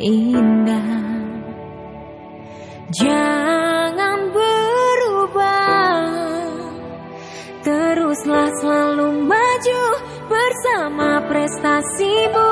indah. Jangan berubah. Teruslah selalu maju bersama prestasimu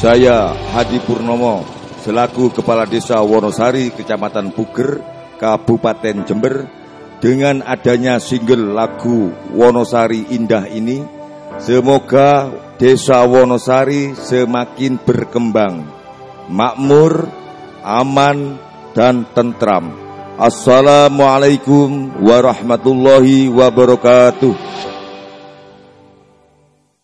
Saya Hadi Purnomo selaku Kepala Desa Wonosari, Kecamatan Puger, Kabupaten Jember dengan adanya single lagu Wonosari Indah ini semoga Desa Wonosari semakin berkembang, makmur, aman dan tentram. Assalamualaikum warahmatullahi wabarakatuh.